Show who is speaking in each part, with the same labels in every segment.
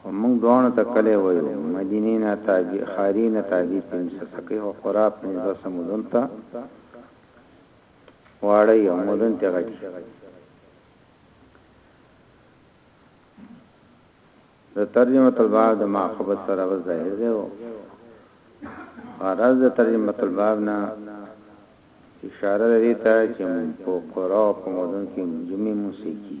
Speaker 1: خو موږ دواړو ته کلی وایو، مدینې نه تاجي، ښاري نه تاجي، پنځه څڅکۍ خو خورا پنځه څه مدن ته واړه وي او مدن ترې غټ وي. د ترجمه الباب د ماخبت سره وز ظاهر دی او غرض د ترجمه الباب نه اشاره لري ته چې په قرآن په مدن کې جمعې موسیقي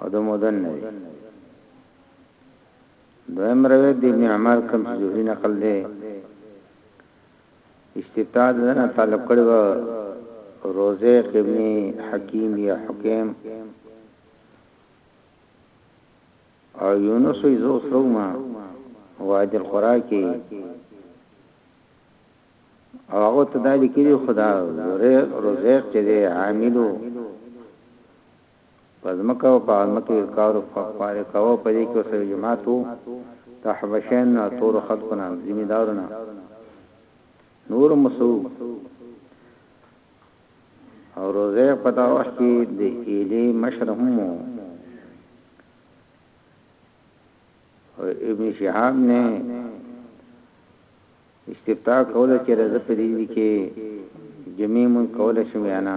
Speaker 1: او د مدن نه دی دویم روایت دی ابن عمر کوم چې زهري نقل دی استفتاء دنا تعلق کړي و روزه ابن حکیم یا حکیم او یونس یزو سوما واد الخراکی او هغه ته دالی کړي خدا روزه چې عاملو په ځمکه او په ځمکه یې کارو خواري کاوه او په دې کې ورسره جماعت وو د حبشیانو نه تورو خلکو نه ذمہ دارو نه نور مسو او روزه په دا وخت کې د ایلې مشر هم وو او ابن شهاب نه استفتاء کوله چې رزق دې کې جميع من کوله شمیانا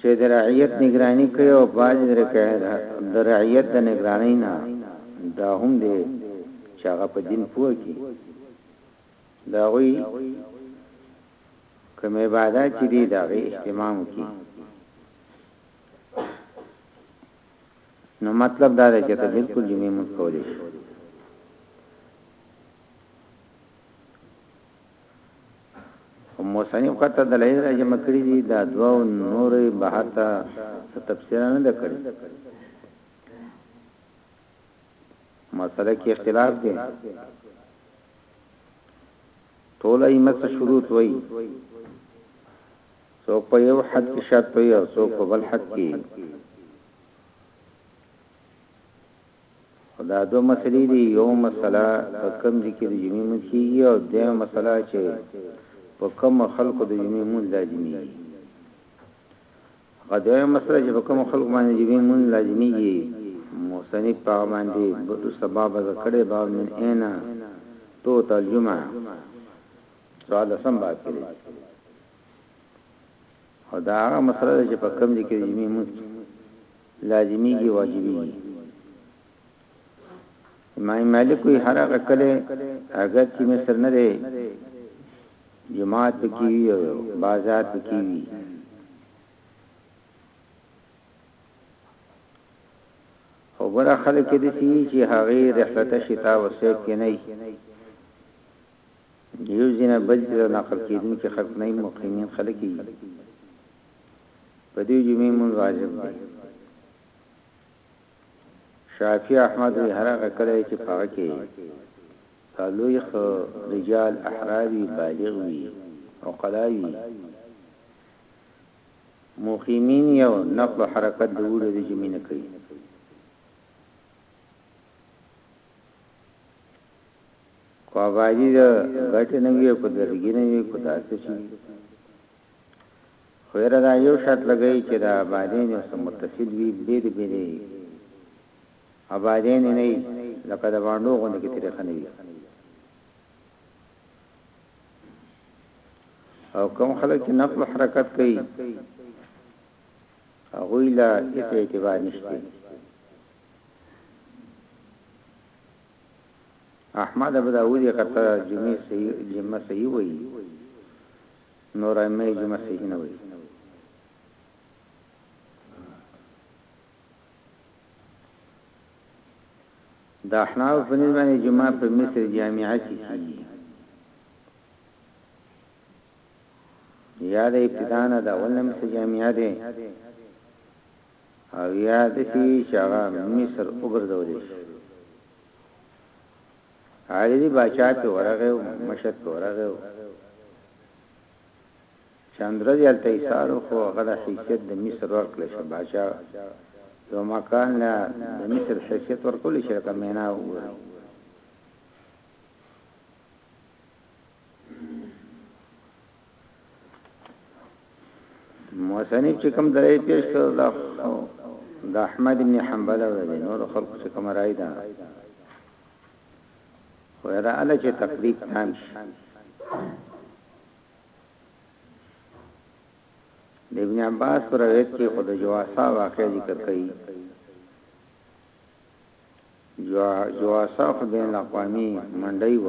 Speaker 1: چې د رعیت نګراني کوي او بعضې د رعیت د نګرانۍ نه دا هم دی چې هغه په دین پوه کی دا غوي کوم عبادت چې دی دا غي اهتمام کی نو مطلب دا دی چې ته بالکل جمعې مو کولې او مصنف قطع دلایل را جمع کړی دي دا دوا او نور بهر ته تفسیر نه ده کړی مسله کې اختلاف دی ټول ائمه څه شروط وای څوک په یو حد کې شرط وای او څوک په بل حد کې خو دا دوه مسئلې دي، يوه مسئله په کوم ځای کې د جمعې لمونځ کېږي او دويمه مسئله چې په کومو خلکو د جمعې لمونځ لازمېږي. هغه دويمه مسئله چې په کومو خلکو باندې د جمعې لمونځ لازمېږي، مصنف په هغه باندې وروسته باب ذکر کړی، باب من اين تؤتى الجمعة، څوارلسم باب کې دی. او دا هغه مسئله ده چې په کوم ځای کې د جمعې لمونځ کېږي. لازميږي واجبيږي امام مالک وی هر هغه کله اگر چې مصر نه دی جماعت پکې وي او بازار پکې وي او ګره خلک دې سي چې هغه رحلت شتا او سیب کې نه یو ځینې بل ته نقل کېدونکي خلک نه مقیمین خلک دي په دې جمعې مونږ واجب دی شافعي احمد وی هر هغه کله چې پاغه کې لویخ رجال احرابي بالغ وي او قلاوي مقیمین یو نقل حرکت د وړو د جمعې نه کوي کو آبادی دا غټ نه وی کو درګی نه وی کو داسې شي خو يره دا يو شرط لګوي چې د ابادين يو څه متصل وي بيلي بيلي ابادين نه وي لکه د باندو غوندې کې طريقه نه وي او کوم خلک چې نقل حرکت کوي هغه لا هیڅ اعتبار نشته احمد ابو داوود قطع جمعه صحیح جمعه صحیح وایي نور ائمه جمع صحیح نه وایي. د احناف په نسبت باندې جمع په مصر جامعه کې کیږي یا د ابتدا نه دا ولنه مصر جامعه ده او یا د سی شغا مصر وګرځول شي عارضي باچا ته ورغی او مشر ته ورغی چند ورځې هلته ایثار وکړو هغه د حیثیت د مصر ورکړل شو باچا یو مکان له د مصر حیثیت ورکول شي لکه مینا وګورئ موثنی چې کوم درې پیش کړ دا د احمد ابن حنبل او د نور خلق چې کوم راي ده خو دا اله چې تقریب تام شي د ابن عباس پر روایت کې خود جواسا واقع ذکر کړي جواسا خو بین الاقوامی منډي و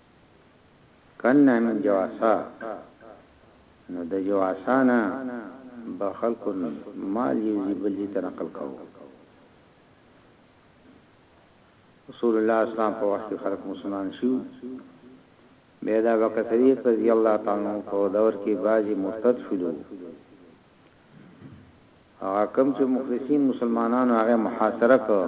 Speaker 1: کنا من جواسا نو د جواسا نه به خلکو مال یو ځي بل ځي ته نقل کاوه رسول الله اسلام په وخت خلک مسلمان شو بیدا بکر صدیق رضی الله تعالی عنہ په دور کې بعضی مرتد شول هغه کم چې مخلصین مسلمانانو هغه محاصره کړ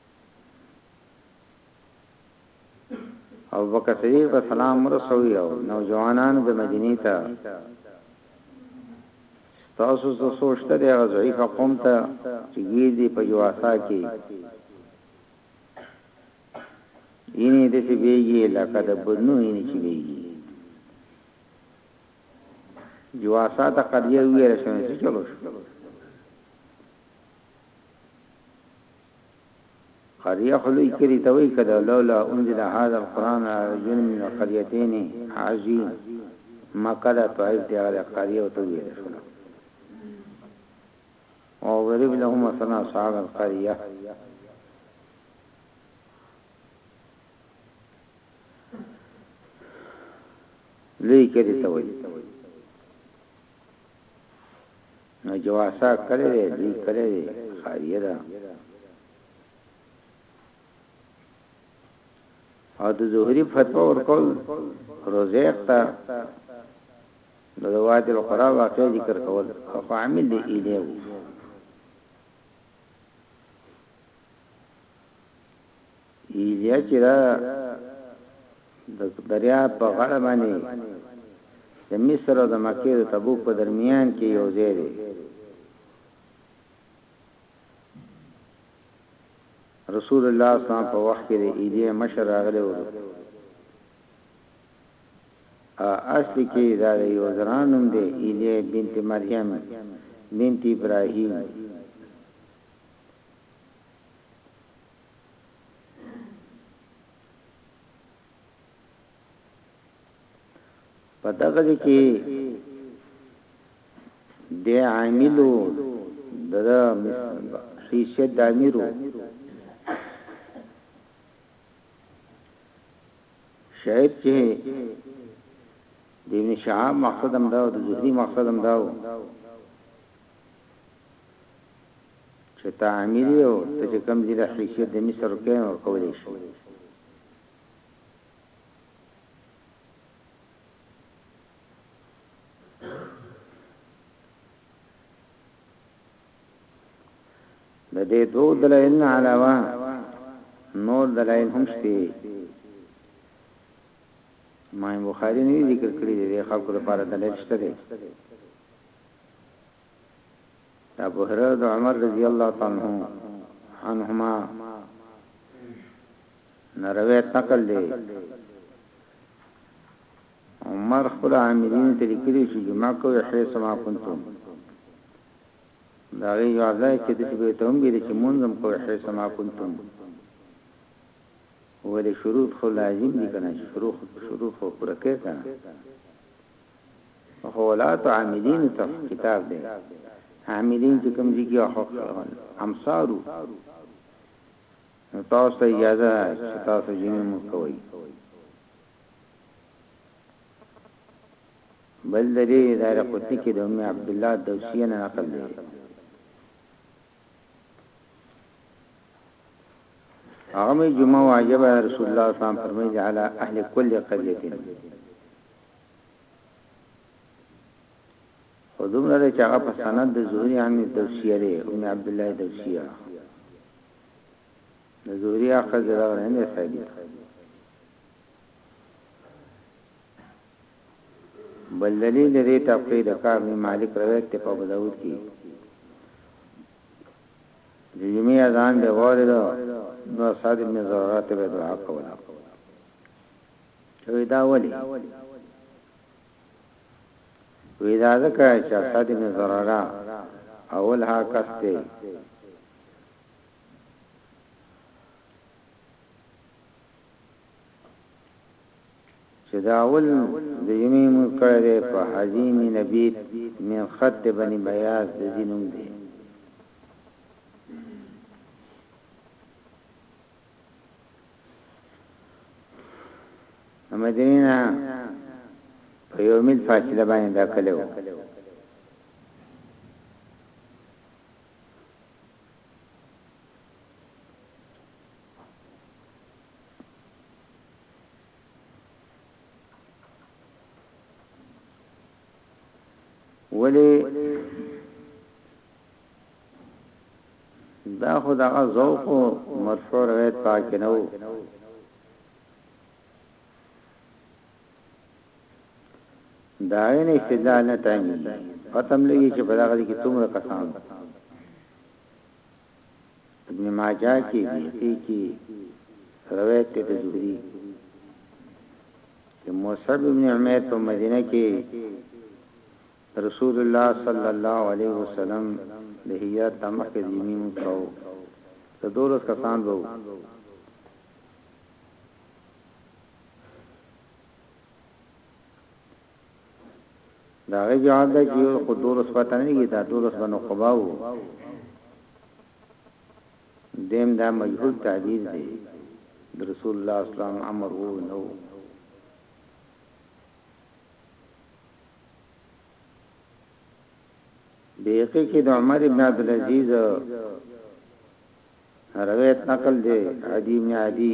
Speaker 1: او بکر صدیق ته سلام ورسوي او نوجوانانو د مدینه ته تاسو څه سوچته دی هغه ضعیف قوم ته چې ګیر دی په جواسا کې یعنی د څه بیږي لکه د بدنو یعنی چې بیږي جواسا ته قضیه ویره شوه چې چلو شو قريه خو لوی کلي ته وایي که ده لولا انزل هذا القرآن علی رجلين من القريتين عظيم مکه ده طائف ده هغه قريه ته ویل شول او ورب لهم مثلا صاحب القريه لوی کلي ته وایي نو جواسا کلی دی لوی کلی دی خاریه ده او د زهري فتوا ورکول روزيق ته د روایت القرا واقع ذکر کول او عامل دی اله یی بیا چی دا د دریاب په غاړه باندې د مصر او د مکې د تبوک په درمیان کې یو ځای دی رسول الله صلی الله علیه وسلم په وخت کې د ایدې مشر راغلی و اصل کې دا یو زرانوم دی ایدې بنت مریم بنت ابراهیم په دغه دي کې د عاملو د شیشه د امیرو شاید چې د ابن شهاب مقصد هم دا او د زهري مقصد هم دا چه تا امیر یی او ته چه کوم دی له حیثیت د مصر روپیه هم ورکولی شی. د دې دوه دلایل نه علاوه نور دلایل هم شته امام بخاری نه ذکر کړی دی خلکو لپاره دلایل شته دی ابو هريره د عمر رضی الله تعالی عنهما نرویت نقل دی عمر خپل عاملین ته لیکلی چې جمع کوي حیث ما کنتم دا غي یاده چې د شپې ته هم ویل چې منظم کوي حیث ما کنتم ولې شروط خو لازم دي کنه شروط شروط خو پوره کوي کنه غولات عاملینو ته خطاب دی عاملین چې کوم ځای کې حق خلون امصارو تاسو ته اجازه چې تاسو جمعې مو کوئ بل دې دار قطنی کې د ام عبد الله دوسیه نه نقل دی هغه مې جمعه واجب رسول الله صلی الله علیه وسلم فرمایي علی اهل کل قريه خودم لري چې هغه په سند د زهري عن دوسیه لري ام عبد الله دوسیه د زهري اخذ راغلی نه ثابت بل دلیل د دې ټپې د کعب بن مالک روایت ته په ابو داود کې د جمعې اذان به وارد نو صاد ابن زراره ته به دعا کوله وی دا ولی وی دا ذکر چې صاد ابن زراره اول ها کسته چې دا اول د جمعې لمونځ کړی دی په حزین نبیت من خط بنی بیاض د ځي نوم دی مدینه په یو میل فاصله باندې دا کله و ولی دا خو دا ذوق مرفوع روایت پاک نه وو دا نه استدلال نه تامی پتم لګی چې په دغه کې څومره کسان ابن ماجه کې بیقی کې روایت ته د زهری چې مصعب ابن عمر په مدینه کې رسول الله صلی الله علیه وسلم د هجرت تمکه دینیم کو د دولس کسان وو د هغه جواب دا چې یو خو دولس پته نه لګي دا دولس بنو قبا وو دیم دا مجهول تعبیر دی د رسول الله اسلام امر وو نو بیقی کې د عمر ابن عبد العزيز روایت نقل دی عدی بن عدی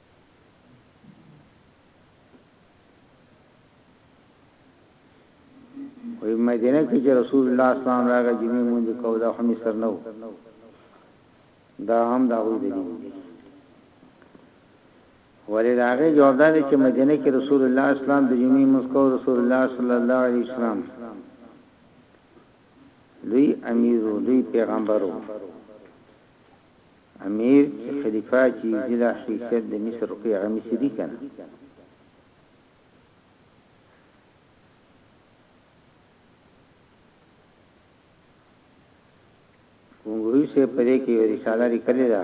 Speaker 1: وی مدینه کې چې رسول الله اسلام راغی جمعې مونږ کو دا هم سر نو دا هم دا وی دي ولې راغی جواب دا چې مدینه کې رسول الله اسلام د جمعې مونږ کو رسول الله صلی الله علیه وسلم لوی امیر لوی پیغمبرو امیر چی خلیفه چی ضلع حیثیت د مصر ورکوی هغه مصری کنه. ګونګروی صاحب په دې کې یو رساله لیکلې ده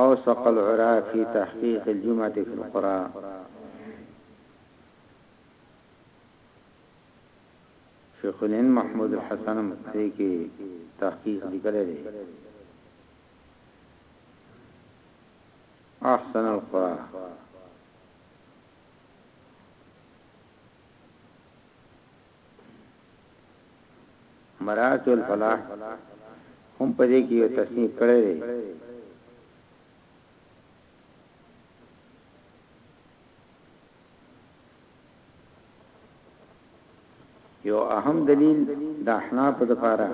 Speaker 1: او ثقل عرا فی تحقیق الجمعه فی القرى شيخ الهند محمود الحسن هم پدې کې تحقيق ليکلی دی، احسن القرى مراکز الفلاح هم پدې کې یو تصنیف کړی دی. یو اهم دلیل د احناف لپاره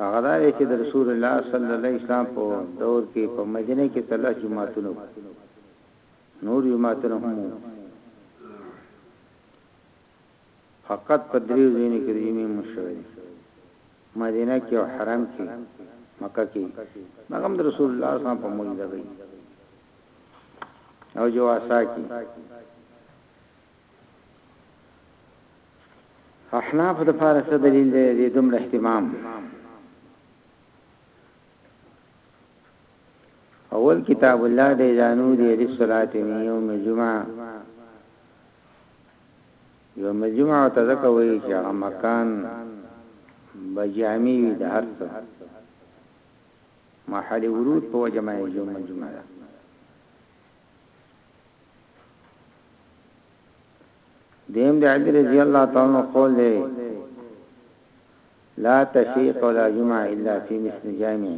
Speaker 1: هغه دا چې د رسول الله صلی الله علیه وسلم په دور کې په مدینه کې تله جمعهتونو نور جمعهتونو هم فقط په دریو ځایونو کې ترجمې مو شوې دي، مدینه کې او حرم کې، مکه کې مګر هم د رسول الله صلی الله علیه وسلم په موجودګۍ او جواسا کې. احناف د پاره څه دلیل دی د دومره اهتمام؟ اول کتاب الله د ځانو د رسالت یوم جمعه يوم جمعه ته ځکه وایي چې هغه مکان به جامي وي د هر څه محل ورود په وجه باندې يوم جمعه ده دیم د علی رضی الله تعالی عنہ قول دی لا تشیق ولا جمعه الا فی مثل جامع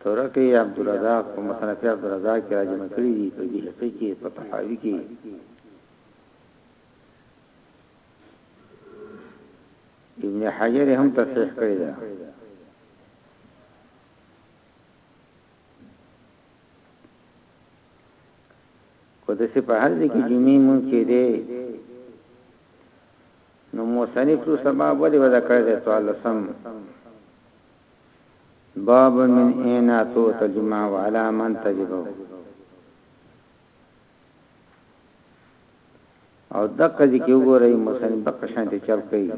Speaker 1: تورک يې عبدالرزاق په مصنف عبدالرزاق کې راجمع کړي دي په بيهقي کې په طحاوي کې ابن حجر هم تصحیح کړی دی کو د سپهر دي کې جمعې مونږ کې دی نو مصنف څو سبب ولې ودا کړی دی څوارلسم باب من اين تو تجمع وعلى من تجبه او دقه دې کې وګورئ مصنف دقه شان ته چل کوي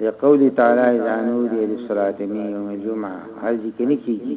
Speaker 1: د قول تعالی اذا نودي للصلاه من يوم الجمعه هر ذکر نه کیږي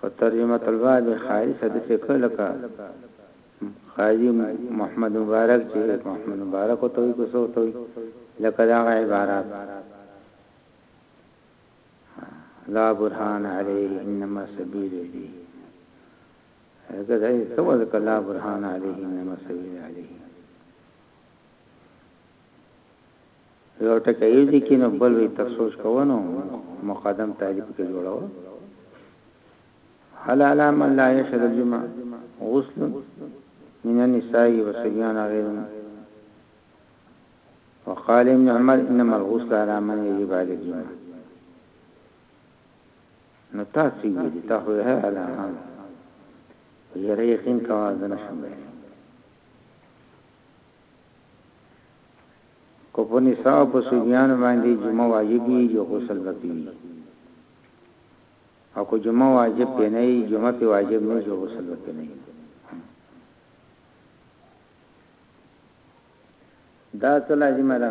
Speaker 1: خو ترجمه الباب یې خالصه داسې کړه لکه قاضي محمد مبارک چې محمد مبارک ورته وایي که څوک ته وایي لکه د هغه عبارات لا برهان علیه انما سبیل علیه هغه ځای څه وځکه لا برهان علیه انما سبیل علیه یو ټکی یې لیکي نو بل وی تر سوچ کوه نو مقدم تعریف کې جوړو هل علا من لا یشهد الجمعه غسل من النساء وصبيان غيرهم وقال ابن عمر انما الغسل على من يجب عليه الجمعه نو تاسو یې دي تاسو یې علا یې یقین کوا ځنه شم که په نساء او په صبيانو باندې جماع واجب وي يو غسل به پې وي او که جماع واجب پې نه وي جماع پې واجب نه يو غسل به پې نه وي دا څه لازمه ده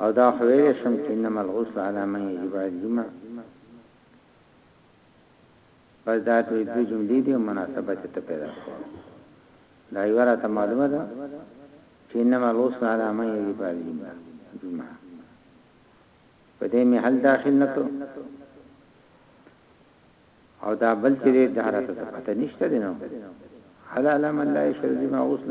Speaker 1: او دا خو ویلی شم چې انما الغسل علی من یجب علی الجمع بس دا ته دوه جملې دي مناسبت ته پیدا شو دا یو راته معلومه ده چې انما الغسل علی من یجب علی الجمع جمعه په دې می حل داخل نکړو او دا بل چې د حالت ته پته نشته دی نو حلال من لا یشرب ما غسل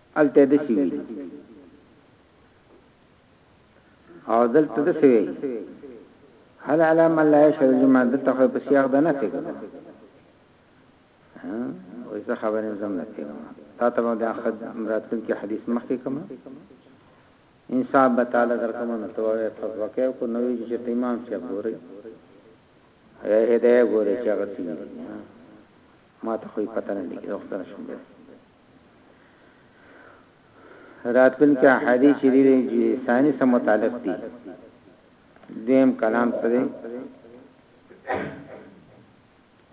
Speaker 1: هلته د سی ویل او دلته د سی ویل هل علام الله يشهد الجمعه د تخو په سیاق د نه فکر ها وې څه خبرې زم نه فکر تا ته د اخد راتل کې حدیث مخکې کوم انصاف به تعالی درکم نو توې فتوا کې کو نوې چې امام چې ګوري اے هدايه ګوري چې هغه څه ما ته خو پته نه لګي وخت نه شوم راتلونکي احادیث چې دي چې ثاني سره متعلق دي دیم کلام څه دی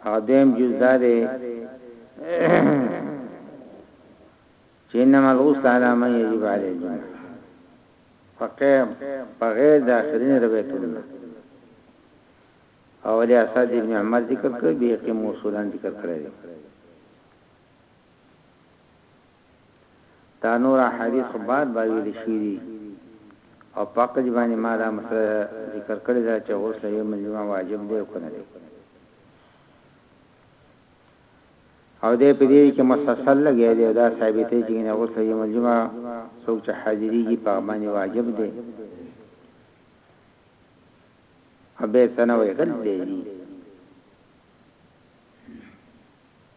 Speaker 1: هغه دیم جز دا دی چې انما الغسل على من يجب عليه الجماع فقه بغیر د اخرین روایتونو اولی اسد ابن عمر ذکر کړ به کې موصولان ذکر کړی دا نور احادیث خو بعد بعد ویل شوي دي او په حق دې باندې ما دا مسله ذکر کړې ده چې غسل یوم الجمعه واجب دی او کنه دی او دې په دې کې مسلسل لګیا دی دا ثابتې چې نه غسل یوم الجمعه څوک چې حاضرېږي په باندې واجب دی ابه تنوي غل دی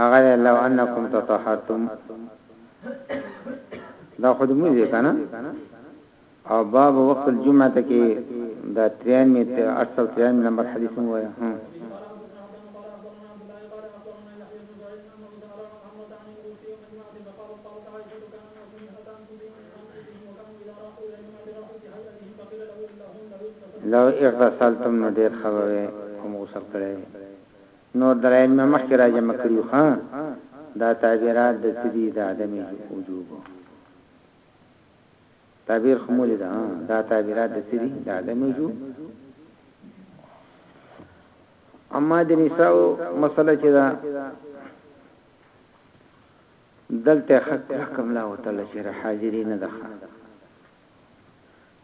Speaker 1: هغه لو انکم تطهرتم دا خود مو دې کنه او باب وقت الجمعه ته کې دا 93 ته 893 نمبر حدیث مو وایي ها لو اغتسلتم نو ډیر خبره کوم غسل کړی نور دلایل مې مخکې راځم کړیو ها دا تعبیرات د تدی د عدم وجوب تعبیر خمول دا دا تعبیرات د تدی د عدم وجوب اما د نساء مسله چې دا دلته یې ښه کلکه ملا وتړله چې حاضري نه ده ښه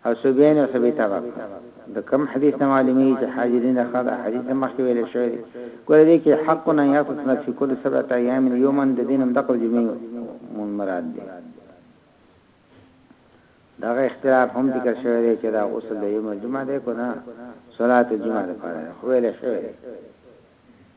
Speaker 1: او سبیان او سبی تابع کړه د کم حدیث نه معلومیږي چې حاضري نه ښه ده حدیث مخکې ویل شوی دی ګوره دې کې حق نه یا فتنه فی کل سبعه ایام یوما د دینم دقل جمعي مراد دی دغه اختلاف هم ذکر شوی دی چې دا غسل د یوم الجمعه دی کنه صلات الجمعه لپاره خو ویل شوی دی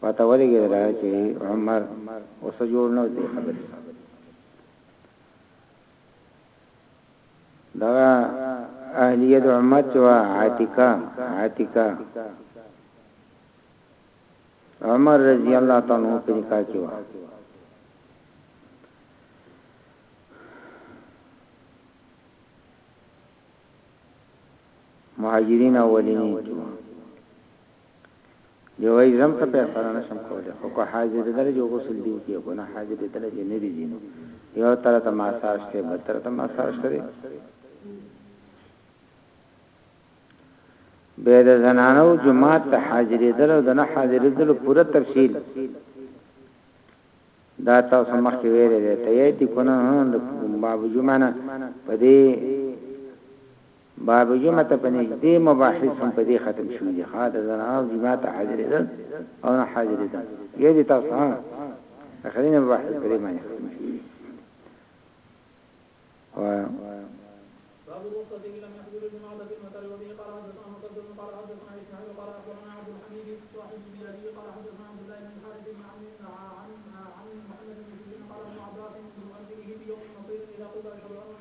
Speaker 1: پته ولګېدله چې عمر اوس جوړ نه دی خبرې دا اهلیه د عمر چې وا عاتقه عاتقه عمر رضی الله تعالی عنہ په نکاح کې وا مهاجرین اولین کې دی وای زم ته په سره نشم کوله خو کو حاضر دې دل جو غسل دیو کې کو نه حاضر دې دل جنې دې جنو یو تر ته ما سارشته بل تر ته ما سارشته دی به د زنانو جماعت ته حاضرې دل او د نه حاضرې دل پوره تفصیل دا تاسو مخکې ویلې ده ته یې دې کو نه د باب جمعه نه پدې باب جمعه ته په نږدې مباحث هم په دې ختم شوي دي ها د زنانو جمعه ته حاضرېدل او نه حاضرېدل یې دي تاسو ها اخرین مباحث په دې باندې ختم شوي دي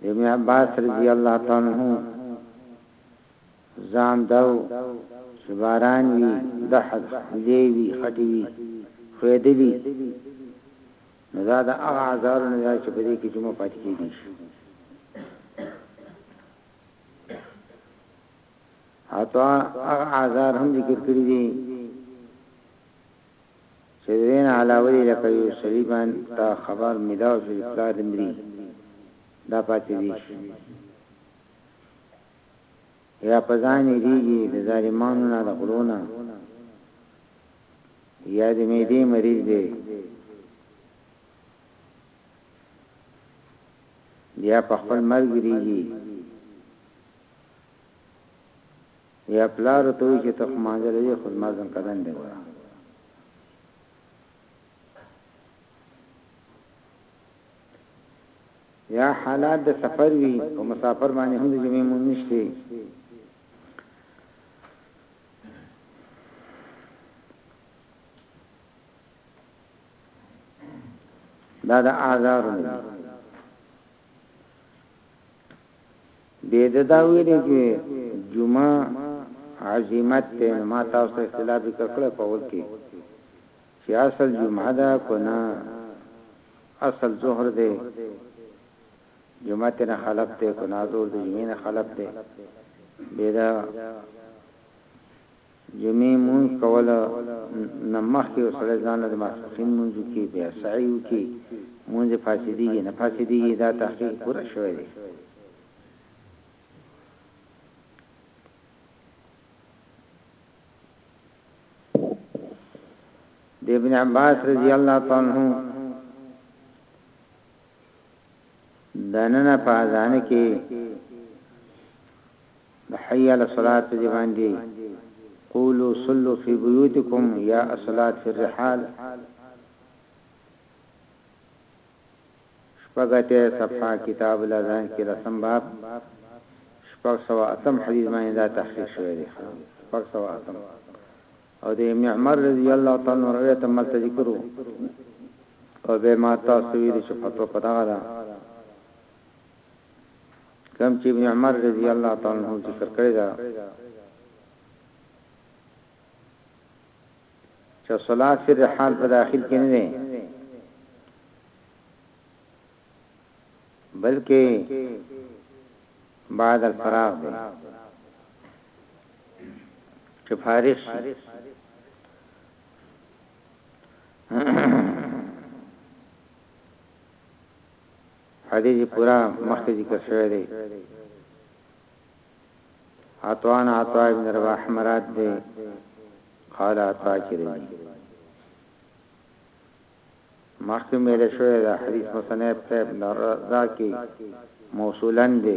Speaker 1: د ابن عباس رضی الله تعالی عنه ځان داو چې باران وی دحد خلی وی خټی وی خویدلی نو دا د هغه عذارو نه چې په دې کې جمعه پاتې کیږي اته هغه عذار هم ذکر کړی دی چه د وينا علاوه دي لکه يو سړي باندي ته خبر ملاو شو چه پلار دي مري دا پاتي دي شي يا په ځان يريږي د ظالمانو نه د غلو نه يا د معدې مريض دی يا په خپل مرګ يريږي یا پلار ورته وایي چې ته خو مانځه لري خو زما ځنکدن دی ګوره یا حالات د سفر وي او مسافر باندې هم د جمعې مونږ نشته دا د آزار نه دې ده دا ویلي چې جمعه عزیمت ته نو ما تاسو ته اختلاف ذکر کړی په اول کې چې اصل جمعه ده کنه اصل ظهر ده جمعه ته خلق ته کنه ظهر د جمعې نه خلق ده دې دا جمعې لمونځ کولو نه مخکې یو سړی ځان له د ماسپښین لمونځ وکړي، بیا سعی وکړي، لمونځ یې فاسدېږي، نه فاسدېږي، دا تحقیق پوره شوی دی. د ابن عباس رضی الله تعالی عنه دننه په اذان کې د حي علی الصلوة په ځای باندي قولو صلو فی بیوتکم یا الصلوة فی الرحال شپږ اتیا صفحه کتاب الاذان کي لسم باب شپږ سوه اتم حدیث باندي دا تحقیق شوی دی شپږ سوه اتم او د ابن عمر رضی الله تعالی عنه روایت هم هلته ذکر وو او بیا ما تاسو ته ویلي چې فتوا په دغه ده کوم چې ابن عمر رضی الله تعالی عنہ ذکر کړی دا چې صلات فی الرحال په داخل کې نه دی بلکې بعد الفراغ دی چې فارغ شي حدیث پورا مخکې ذکر شوی دی عطوان عطا ابن رباح مراد دی قال عطا کړی مخکې مې له شوې دا حدیث مصنف ته دا کې موصولن دی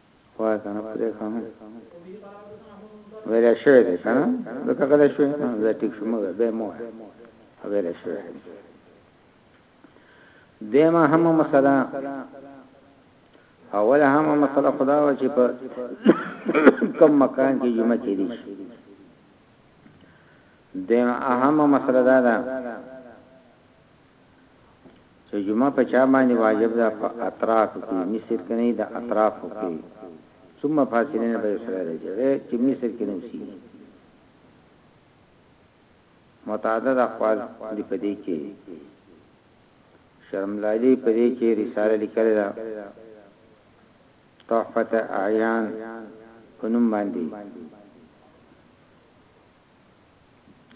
Speaker 1: وای کنه پرې کوم ویل شوی دی کنه دا څنګه دا شوی نه زه ټیک شوم به مو ویل شوی دیمه هم مسله اوله هم مسله خدا و چې په کوم مکان کې جمعه کې دي دیمه اهم مسله دا ده چه جمعه په چا باندې واجب ده په اطراف کی مصر کی نه د اطرافو کی ثم فاصلین به سره راځي چه مصر کی نه اوسیږي متعدد اقوال دی په دې کې شرملالی په دې کې رساله لیکل ده تحفت اعیان پنوم باندې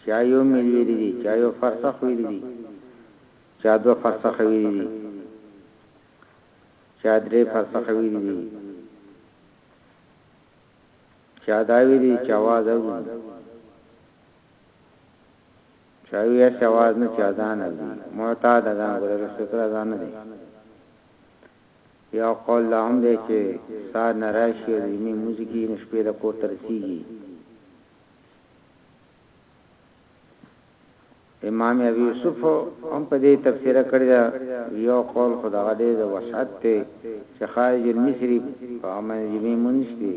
Speaker 1: چا يو ميل ويلي دي، چا يو فرسخ ويلي دي، چا دوه فرسخه ويلي دي، چا درې فرسخه ويلي دي، چا دا ويلي دي چې اواز اوري، چا وي هسې اواز نه چې اذان اوري، معتاد اذان ګوره رسول تر اذان نه دی. یو قول دا هم دی چې سار نه راشي او د جمعې موزي کې نو شپې د کور ته رسېږي. امام ابي يوسف هم په دې تفسیر کړی دا یو قول خدا غدې د وسعت ته چې خارج المصری په امن جمی منشتي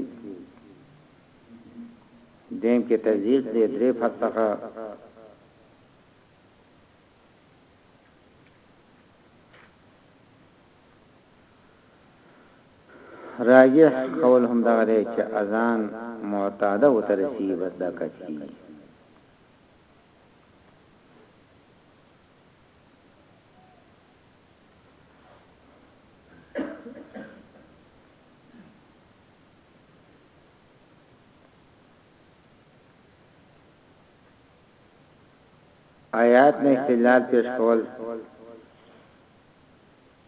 Speaker 1: دیم کې تذیق دې درې فتحه راجح قول هم دغه دی چې اذان معتاده او ترسي بس دا کافي آیات نه استدلال پیش کول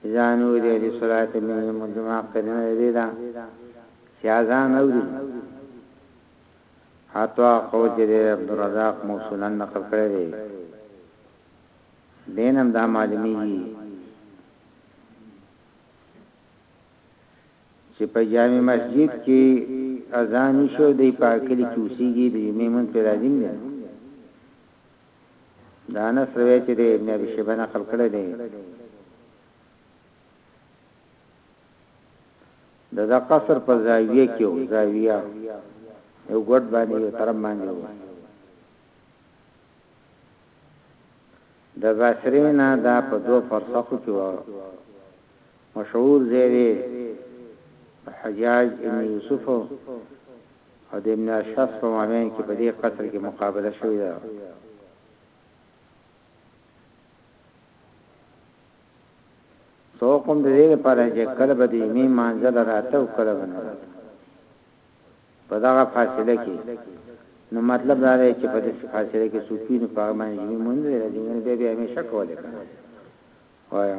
Speaker 1: اذان وویل یو حدیث روایت دی نبی محمد زما قرینه د دې ده چې اذان اوري حتی قوجر عبدالرزاق موصولا نقل کړی دی دینم دا معلومیږي چې په جامع مسجد کې اذان شو دی پاکلی چوسیږي د یمه من پر راځین دی د انس روایت دی ابن ابي شيبه نقل کړی دی د د قصر په زاویه کې او زاویه یو ګډ باندې یو طرف باندې و د بصرینا دا په دو فرسخو کې و مشهور زیری حجاج ابن یوسف او د ابن اشعث په مابین کې په دې قتل کې مقابله شوې ده. څه حکم د دې لپاره چې کله به د یمې مانځل راته او کله به نه راته په دغه فاصله کې نو مطلب دا دی چې په دې فاصله کې څوک نه په اړه یمې مونږ راځي نو بیا به همیشه کولای کنه وایا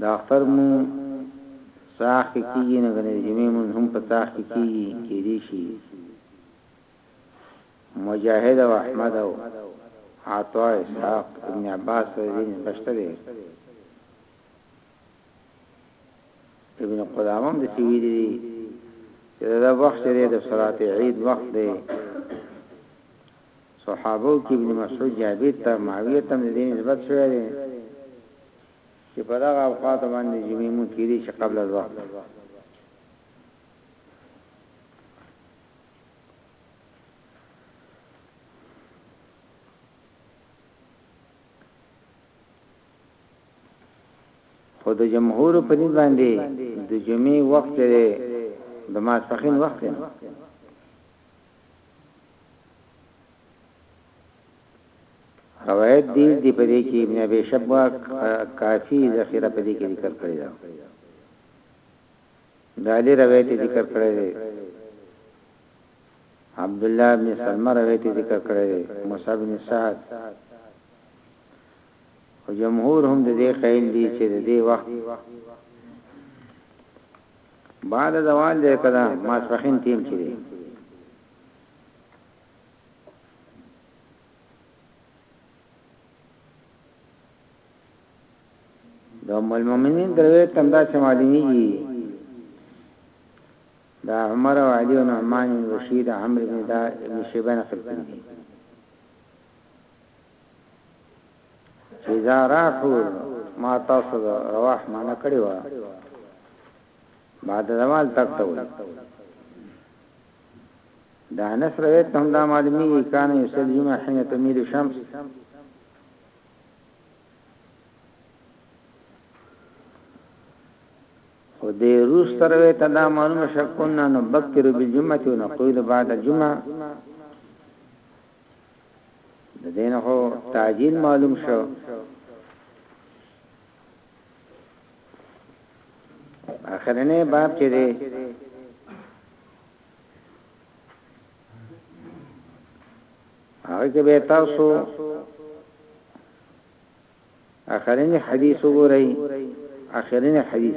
Speaker 1: د اختر مونځ څاښت کې کیږي نو کنه د جمعې مونځ هم په څاښت کې کیږي کیدی شي مجاهد او احمد او عطاء اسحاق ابن عباس رضی الله عنه بشته دي ابن قدامه د سیوی دي چې دا وخت لري د صلات عید وخت دی صحابو کې ابن مسعود جابر ته معاویه ته هم ددې نسبت شوی دی چې په دغه اوقاتو باندې د جمعې مونږ کېدی چې قبل از وقت خو د جمهور په دې باندې د جمعې وخت دی د ماسپخین وخت دی روایت دی دی په دې کې ابن ابي شبا کافي ذخیره په دې کې ذکر کړی دا دالی روایت ذکر کړی دی عبد الله بن سلمہ روایت ذکر کړی دی موسی بن سعد او جمهور هم د دې قائل دي چې د دې وخت بعد زوال دی که ده ماسپښین تیم چی دی. د ام المؤمنین دروي تم دا چې معلومیږي دا عمر او علي او نعمان بن رشید عمرو بن دا ابن شیبان خپل دي چي دا راحو ما تاسو د رواح معنی کړی و بعد زوال تک ته وي دا انس روایت هم دا معلومی کان یسل جمع حين تمیل شمس خو دې روس تر وې ته دا معلومه شکونه نو بکر بالجمعه نو قید بعد الجمعه د دین هو تعجیل معلوم شو اخرنه باب چې دی هغه کې به تاسو اخرنه حدیث وګورئ اخرنه حدیث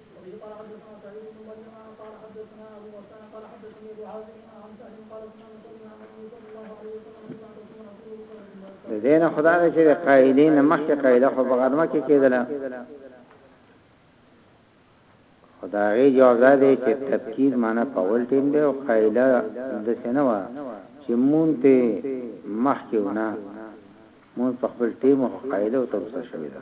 Speaker 1: وبه قال حدثنا سعيد بن مريم قال حدثنا ابو غسان قال حدثني ابو حازم عن سهل قال كنا نصلي مع النبي صلى الله عليه وسلم في بعض ثم نقول بقرة دینه خدا دې چې قائلین مخکې قائله خو بغدمه کې کېدله خدای جواب دی چې تفکیر معنی په ول ټیم دی او قائله د سنوا چې مون په مخکې ونه مون په خپل ټیم او قائله او تر څه شوی دی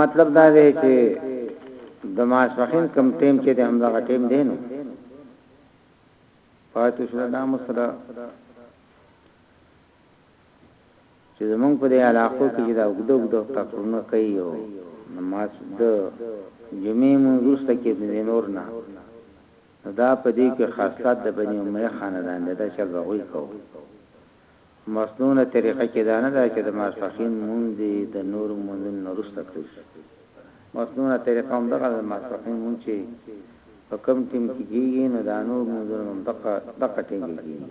Speaker 1: مطلب دا دی چې د ماسپخین کم ټیم چې د همدغه ټیم دی نو پاتې شو دا مسله چې زمونږ په دې علاقو کې دا وګدو وګدو تکرونه کوي او نماز د جمعې مونږ ته کې د نور نه نو دا په دې کې خصلت د بني امیه خاندان دی، دا چل به هغوی کاوه. مسنونه طریقه کې دا نه ده چې د ماسپښین لمونځ دې د نورو لمونځونو نه وروسته کړل شي. مسنونه طریقه هم دغه ده، د ماسپښین لمونځ چې په کوم ټیم کې کیږي نو دا نور لمونځونه به هم دغه دغه ټیم کې کیږي.